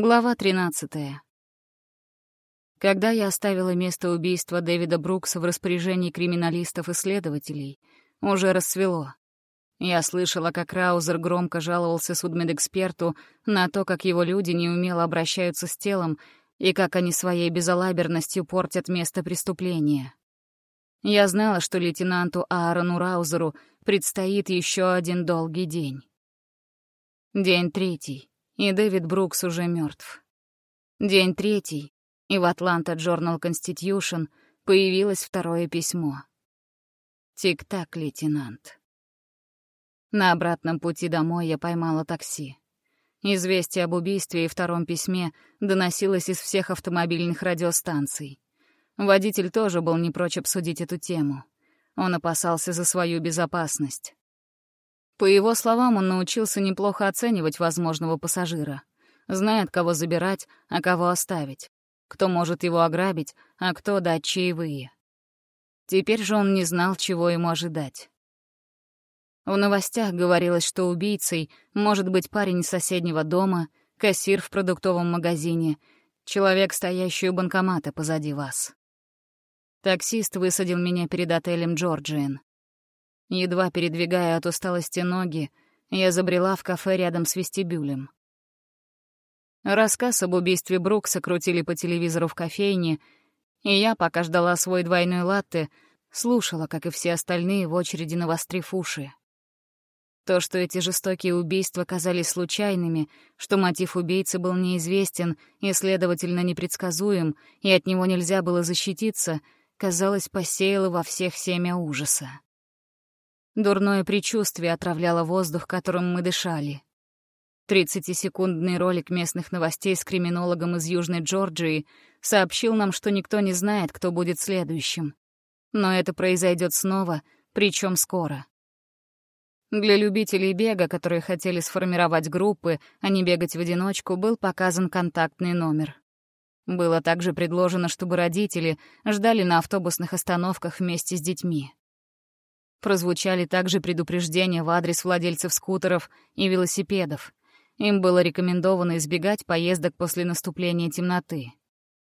Глава 13. Когда я оставила место убийства Дэвида Брукса в распоряжении криминалистов и следователей, уже рассвело. Я слышала, как Раузер громко жаловался судмедэксперту на то, как его люди неумело обращаются с телом и как они своей безалаберностью портят место преступления. Я знала, что лейтенанту Аарону Раузеру предстоит еще один долгий день. День третий и Дэвид Брукс уже мертв. День третий, и в Атланта Journal Constitution появилось второе письмо. Тик-так, лейтенант. На обратном пути домой я поймала такси. Известие об убийстве и втором письме доносилось из всех автомобильных радиостанций. Водитель тоже был не прочь обсудить эту тему. Он опасался за свою безопасность. По его словам, он научился неплохо оценивать возможного пассажира. Знает, кого забирать, а кого оставить. Кто может его ограбить, а кто дать чаевые. Теперь же он не знал, чего ему ожидать. В новостях говорилось, что убийцей может быть парень из соседнего дома, кассир в продуктовом магазине, человек, стоящий у банкомата позади вас. Таксист высадил меня перед отелем «Джорджиен». Едва передвигая от усталости ноги, я забрела в кафе рядом с вестибюлем. Рассказ об убийстве Брукса крутили по телевизору в кофейне, и я, пока ждала свой двойной латте, слушала, как и все остальные, в очереди навострив уши. То, что эти жестокие убийства казались случайными, что мотив убийцы был неизвестен и, следовательно, непредсказуем, и от него нельзя было защититься, казалось, посеяло во всех семя ужаса. Дурное предчувствие отравляло воздух, которым мы дышали. Тридцатисекундный ролик местных новостей с криминологом из Южной Джорджии сообщил нам, что никто не знает, кто будет следующим. Но это произойдет снова, причем скоро. Для любителей бега, которые хотели сформировать группы, а не бегать в одиночку, был показан контактный номер. Было также предложено, чтобы родители ждали на автобусных остановках вместе с детьми. Прозвучали также предупреждения в адрес владельцев скутеров и велосипедов. Им было рекомендовано избегать поездок после наступления темноты.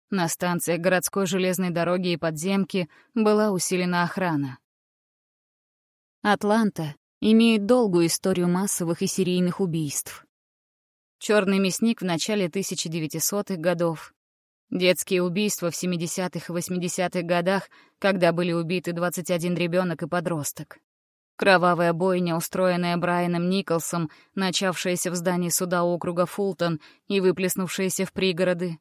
На станциях городской железной дороги и подземки была усилена охрана. Атланта имеет долгую историю массовых и серийных убийств. Черный мясник в начале 1900-х годов, Детские убийства в 70-х и 80-х годах, когда были убиты 21 ребенок и подросток. Кровавая бойня, устроенная Брайаном Николсом, начавшаяся в здании суда округа Фултон и выплеснувшаяся в пригороды.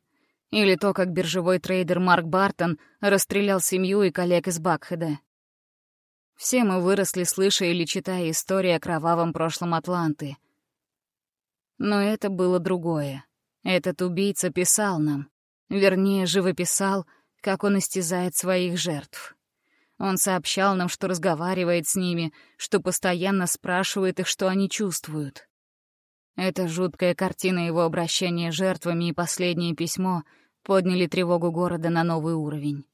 Или то, как биржевой трейдер Марк Бартон расстрелял семью и коллег из Бакхеда. Все мы выросли, слыша или читая истории о кровавом прошлом Атланты. Но это было другое. Этот убийца писал нам. Вернее, живописал, как он истязает своих жертв. Он сообщал нам, что разговаривает с ними, что постоянно спрашивает их, что они чувствуют. Эта жуткая картина его обращения жертвами и последнее письмо подняли тревогу города на новый уровень.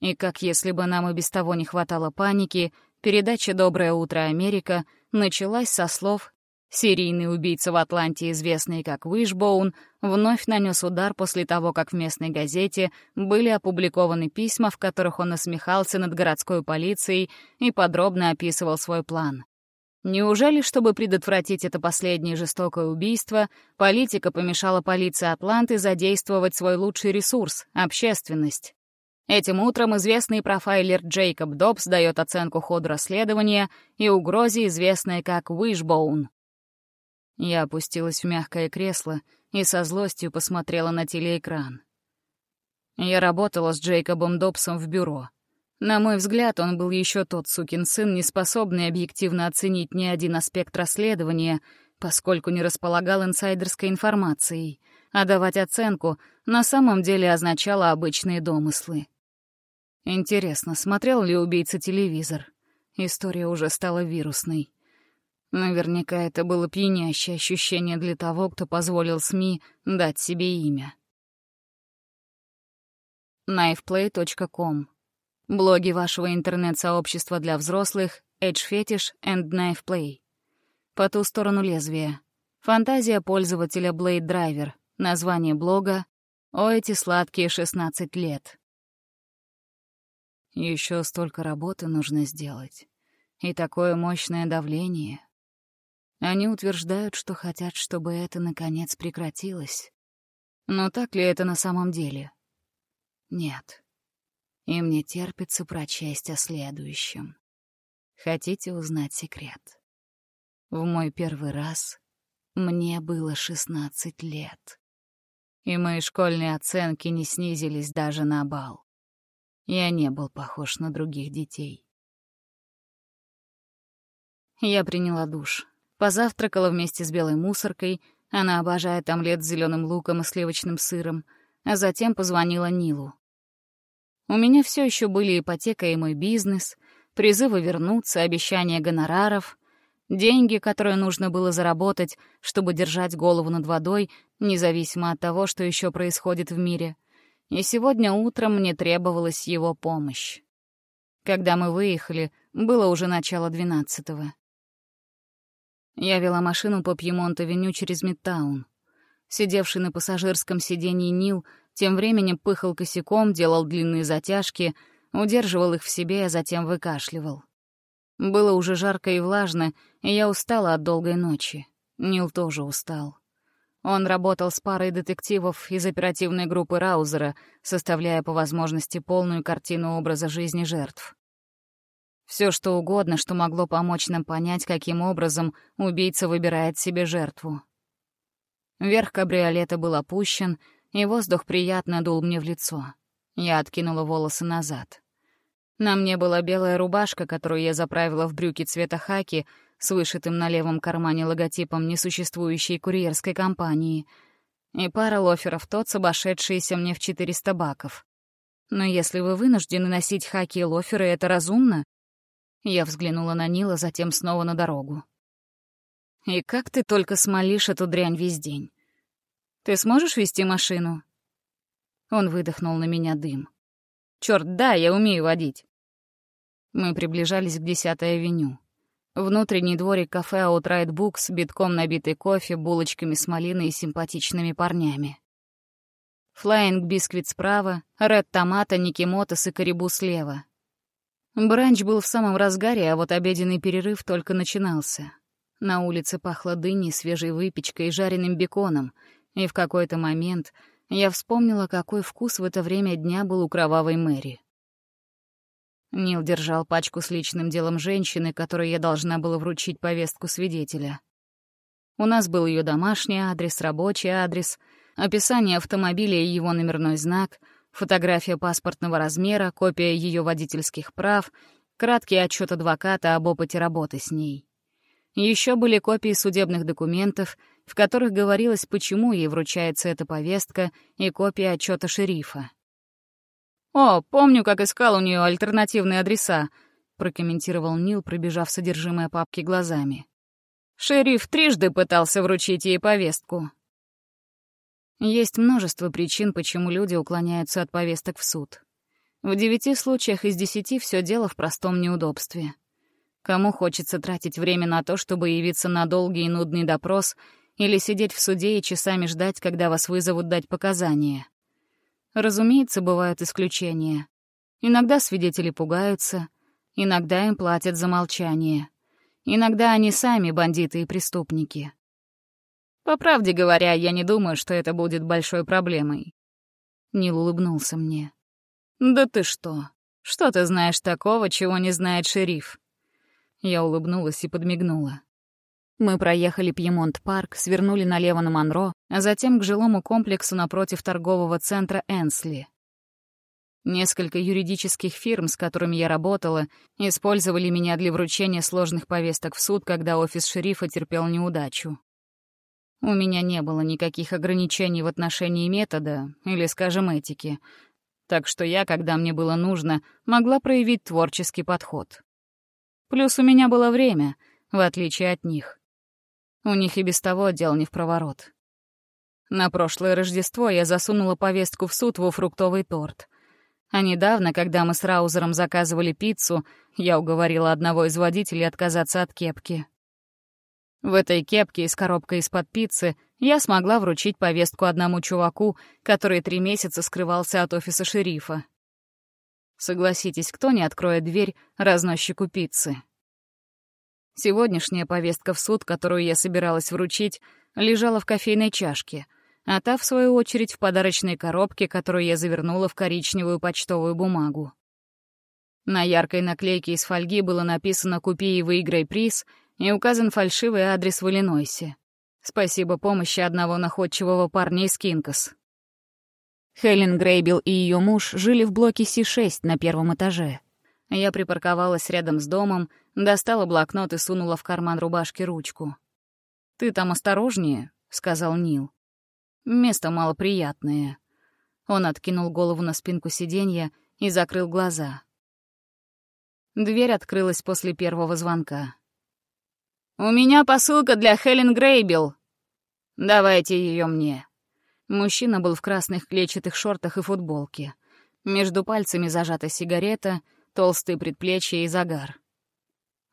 И как если бы нам и без того не хватало паники, передача «Доброе утро, Америка» началась со слов Серийный убийца в Атланте, известный как Вишбоун, вновь нанес удар после того, как в местной газете были опубликованы письма, в которых он насмехался над городской полицией и подробно описывал свой план. Неужели, чтобы предотвратить это последнее жестокое убийство, политика помешала полиции Атланты задействовать свой лучший ресурс — общественность? Этим утром известный профайлер Джейкоб Добс дает оценку ходу расследования и угрозе, известной как Вишбоун. Я опустилась в мягкое кресло и со злостью посмотрела на телеэкран. Я работала с Джейкобом Добсом в бюро. На мой взгляд, он был еще тот сукин сын, не способный объективно оценить ни один аспект расследования, поскольку не располагал инсайдерской информацией, а давать оценку на самом деле означало обычные домыслы. Интересно, смотрел ли убийца телевизор? История уже стала вирусной. Наверняка это было пьянящее ощущение для того, кто позволил СМИ дать себе имя. knifeplay.com Блоги вашего интернет-сообщества для взрослых Edge Fetish and Knife Play. По ту сторону лезвия. Фантазия пользователя Blade Driver. Название блога «О, эти сладкие 16 лет». Еще столько работы нужно сделать. И такое мощное давление. Они утверждают, что хотят, чтобы это, наконец, прекратилось. Но так ли это на самом деле? Нет. И мне терпится прочесть о следующем. Хотите узнать секрет? В мой первый раз мне было 16 лет. И мои школьные оценки не снизились даже на балл. Я не был похож на других детей. Я приняла душ. Позавтракала вместе с белой мусоркой, она обожает омлет с зеленым луком и сливочным сыром, а затем позвонила Нилу. У меня все еще были ипотека и мой бизнес, призывы вернуться, обещания гонораров, деньги, которые нужно было заработать, чтобы держать голову над водой, независимо от того, что еще происходит в мире. И сегодня утром мне требовалась его помощь. Когда мы выехали, было уже начало двенадцатого. Я вела машину по Пьемонт-авеню через Мидтаун. Сидевший на пассажирском сиденье Нил тем временем пыхал косяком, делал длинные затяжки, удерживал их в себе, а затем выкашливал. Было уже жарко и влажно, и я устала от долгой ночи. Нил тоже устал. Он работал с парой детективов из оперативной группы Раузера, составляя по возможности полную картину образа жизни жертв. Все что угодно, что могло помочь нам понять, каким образом убийца выбирает себе жертву. Верх кабриолета был опущен, и воздух приятно дул мне в лицо. Я откинула волосы назад. На мне была белая рубашка, которую я заправила в брюки цвета хаки с вышитым на левом кармане логотипом несуществующей курьерской компании, и пара лоферов тот, обошедшиеся мне в 400 баков. Но если вы вынуждены носить хаки и лоферы, это разумно? Я взглянула на Нила, затем снова на дорогу. «И как ты только смолишь эту дрянь весь день? Ты сможешь вести машину?» Он выдохнул на меня дым. «Чёрт, да, я умею водить». Мы приближались к десятой авеню. Внутренний дворик кафе Outright Books, битком набитый кофе, булочками с малиной и симпатичными парнями. Флайинг бисквит справа, Ред Томата, Никимотос и Карибу слева. Бранч был в самом разгаре, а вот обеденный перерыв только начинался. На улице пахло дыней, свежей выпечкой и жареным беконом, и в какой-то момент я вспомнила, какой вкус в это время дня был у кровавой Мэри. Нил держал пачку с личным делом женщины, которой я должна была вручить повестку свидетеля. У нас был ее домашний адрес, рабочий адрес, описание автомобиля и его номерной знак — фотография паспортного размера, копия ее водительских прав, краткий отчет адвоката об опыте работы с ней. Еще были копии судебных документов, в которых говорилось, почему ей вручается эта повестка, и копия отчета шерифа. «О, помню, как искал у нее альтернативные адреса», — прокомментировал Нил, пробежав содержимое папки глазами. «Шериф трижды пытался вручить ей повестку. Есть множество причин, почему люди уклоняются от повесток в суд. В девяти случаях из десяти все дело в простом неудобстве. Кому хочется тратить время на то, чтобы явиться на долгий и нудный допрос или сидеть в суде и часами ждать, когда вас вызовут дать показания? Разумеется, бывают исключения. Иногда свидетели пугаются, иногда им платят за молчание. Иногда они сами бандиты и преступники. По правде говоря, я не думаю, что это будет большой проблемой. Нил улыбнулся мне. Да ты что? Что ты знаешь такого, чего не знает шериф? Я улыбнулась и подмигнула. Мы проехали Пьемонт-парк, свернули налево на Монро, а затем к жилому комплексу напротив торгового центра Энсли. Несколько юридических фирм, с которыми я работала, использовали меня для вручения сложных повесток в суд, когда офис шерифа терпел неудачу. У меня не было никаких ограничений в отношении метода или, скажем, этики. Так что я, когда мне было нужно, могла проявить творческий подход. Плюс у меня было время, в отличие от них. У них и без того дел не в проворот. На прошлое Рождество я засунула повестку в суд во фруктовый торт. А недавно, когда мы с Раузером заказывали пиццу, я уговорила одного из водителей отказаться от кепки. В этой кепке и с коробкой из-под пиццы я смогла вручить повестку одному чуваку, который три месяца скрывался от офиса шерифа. Согласитесь, кто не откроет дверь разносчику пиццы? Сегодняшняя повестка в суд, которую я собиралась вручить, лежала в кофейной чашке, а та, в свою очередь, в подарочной коробке, которую я завернула в коричневую почтовую бумагу. На яркой наклейке из фольги было написано «Купи и выиграй приз» и указан фальшивый адрес в Иллинойсе. Спасибо помощи одного находчивого парня из Кинкас. Хелен Грейбил и ее муж жили в блоке Си-6 на первом этаже. Я припарковалась рядом с домом, достала блокнот и сунула в карман рубашки ручку. «Ты там осторожнее», — сказал Нил. «Место малоприятное». Он откинул голову на спинку сиденья и закрыл глаза. Дверь открылась после первого звонка. «У меня посылка для Хелен Грейбил. Давайте ее мне». Мужчина был в красных клетчатых шортах и футболке. Между пальцами зажата сигарета, толстые предплечья и загар.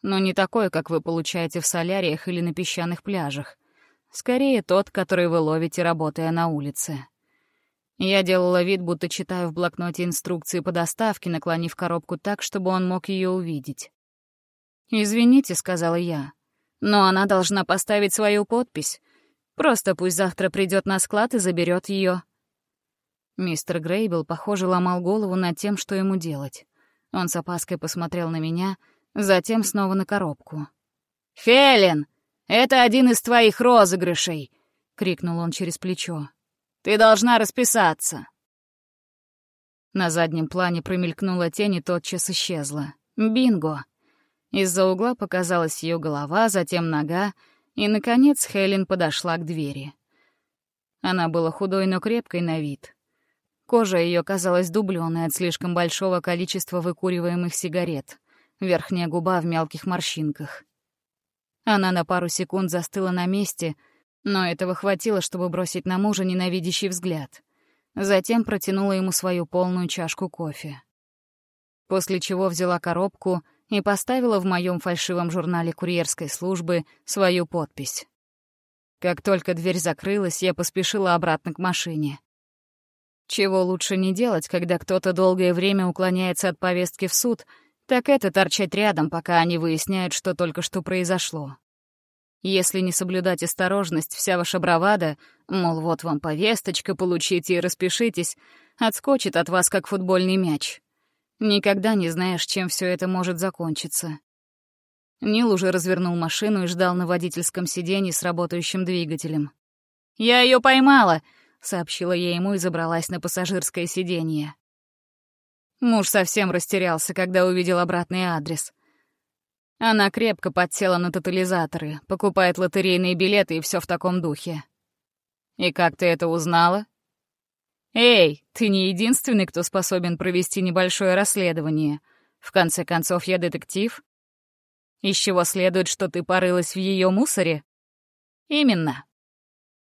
Но не такой, как вы получаете в соляриях или на песчаных пляжах. Скорее тот, который вы ловите, работая на улице. Я делала вид, будто читаю в блокноте инструкции по доставке, наклонив коробку так, чтобы он мог ее увидеть. «Извините», — сказала я. Но она должна поставить свою подпись. Просто пусть завтра придет на склад и заберет ее. Мистер Грейбл, похоже, ломал голову над тем, что ему делать. Он с опаской посмотрел на меня, затем снова на коробку. «Хелен, это один из твоих розыгрышей!» — крикнул он через плечо. «Ты должна расписаться!» На заднем плане промелькнула тень и тотчас исчезла. «Бинго!» Из-за угла показалась ее голова, затем нога, и, наконец, Хелен подошла к двери. Она была худой, но крепкой на вид. Кожа ее казалась дубленой от слишком большого количества выкуриваемых сигарет, верхняя губа в мелких морщинках. Она на пару секунд застыла на месте, но этого хватило, чтобы бросить на мужа ненавидящий взгляд. Затем протянула ему свою полную чашку кофе. После чего взяла коробку — и поставила в моем фальшивом журнале курьерской службы свою подпись. Как только дверь закрылась, я поспешила обратно к машине. Чего лучше не делать, когда кто-то долгое время уклоняется от повестки в суд, так это торчать рядом, пока они выясняют, что только что произошло. Если не соблюдать осторожность, вся ваша бравада, мол, вот вам повесточка, получите и распишитесь, отскочит от вас, как футбольный мяч. Никогда не знаешь, чем все это может закончиться. Нил уже развернул машину и ждал на водительском сиденье с работающим двигателем. «Я ее поймала!» — сообщила я ему и забралась на пассажирское сиденье. Муж совсем растерялся, когда увидел обратный адрес. Она крепко подсела на тотализаторы, покупает лотерейные билеты и все в таком духе. «И как ты это узнала?» «Эй, ты не единственный, кто способен провести небольшое расследование. В конце концов, я детектив. Из чего следует, что ты порылась в ее мусоре?» «Именно».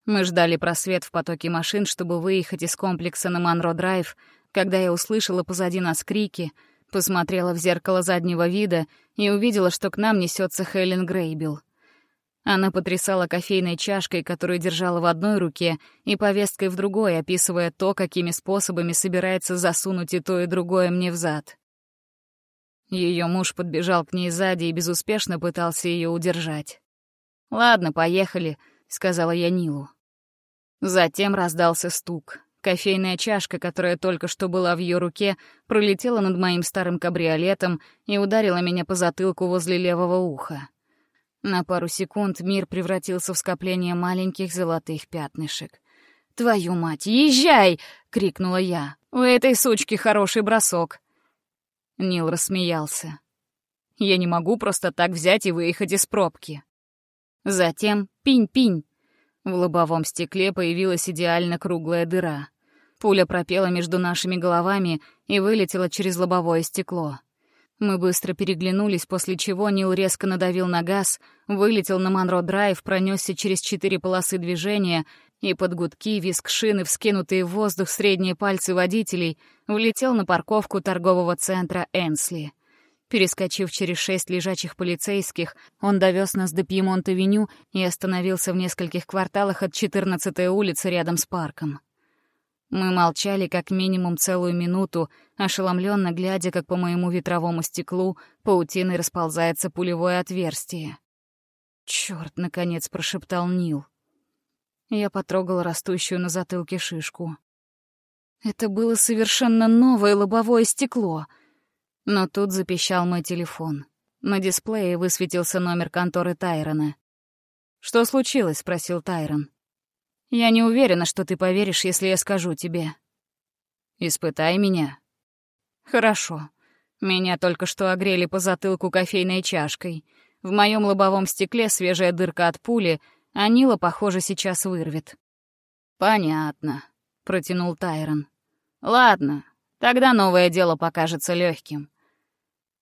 Мы ждали просвет в потоке машин, чтобы выехать из комплекса на Монро-драйв, когда я услышала позади нас крики, посмотрела в зеркало заднего вида и увидела, что к нам несется Хелен Грейбил. Она потрясала кофейной чашкой, которую держала в одной руке, и повесткой в другой, описывая то, какими способами собирается засунуть и то, и другое мне в зад. Ее муж подбежал к ней сзади и безуспешно пытался ее удержать. «Ладно, поехали», — сказала я Нилу. Затем раздался стук. Кофейная чашка, которая только что была в ее руке, пролетела над моим старым кабриолетом и ударила меня по затылку возле левого уха. На пару секунд мир превратился в скопление маленьких золотых пятнышек. «Твою мать, езжай!» — крикнула я. «У этой сучки хороший бросок». Нил рассмеялся. «Я не могу просто так взять и выехать из пробки». Затем пинь-пинь. В лобовом стекле появилась идеально круглая дыра. Пуля пропела между нашими головами и вылетела через лобовое стекло. Мы быстро переглянулись, после чего Нил резко надавил на газ, вылетел на Монро-драйв, пронесся через четыре полосы движения, и под гудки, виск шины, вскинутые в воздух средние пальцы водителей, влетел на парковку торгового центра Энсли. Перескочив через шесть лежачих полицейских, он довез нас до Пьемонт-авеню и остановился в нескольких кварталах от 14-й улицы рядом с парком. Мы молчали как минимум целую минуту, ошеломленно глядя, как по моему ветровому стеклу паутиной расползается пулевое отверстие. «Чёрт!» — наконец прошептал Нил. Я потрогал растущую на затылке шишку. Это было совершенно новое лобовое стекло — но тут запищал мой телефон. На дисплее высветился номер конторы Тайрона. «Что случилось?» — спросил Тайрон. «Я не уверена, что ты поверишь, если я скажу тебе». «Испытай меня». «Хорошо. Меня только что огрели по затылку кофейной чашкой. В моем лобовом стекле свежая дырка от пули, а Нила, похоже, сейчас вырвет». «Понятно», — протянул Тайрон. «Ладно, тогда новое дело покажется легким.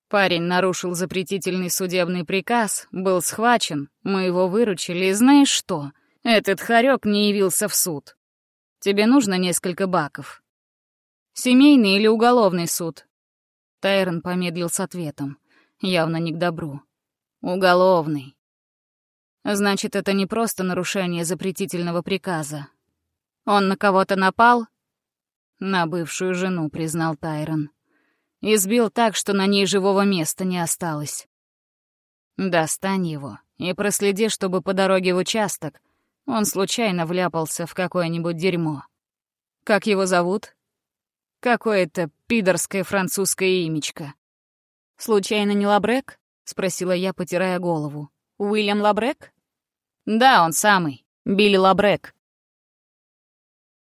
Парень нарушил запретительный судебный приказ, был схвачен, мы его выручили, и знаешь что? Этот хорек не явился в суд. Тебе нужно несколько баков. Семейный или уголовный суд? Тайрон помедлил с ответом. Явно не к добру. Уголовный. Значит, это не просто нарушение запретительного приказа. Он на кого-то напал? На бывшую жену, признал Тайрон. Избил так, что на ней живого места не осталось. Достань его и проследи, чтобы по дороге в участок он случайно вляпался в какое-нибудь дерьмо. Как его зовут? Какое-то пидорское французское имечко. «Случайно не Лабрек?» — спросила я, потирая голову. «Уильям Лабрек?» «Да, он самый. Билли Лабрек.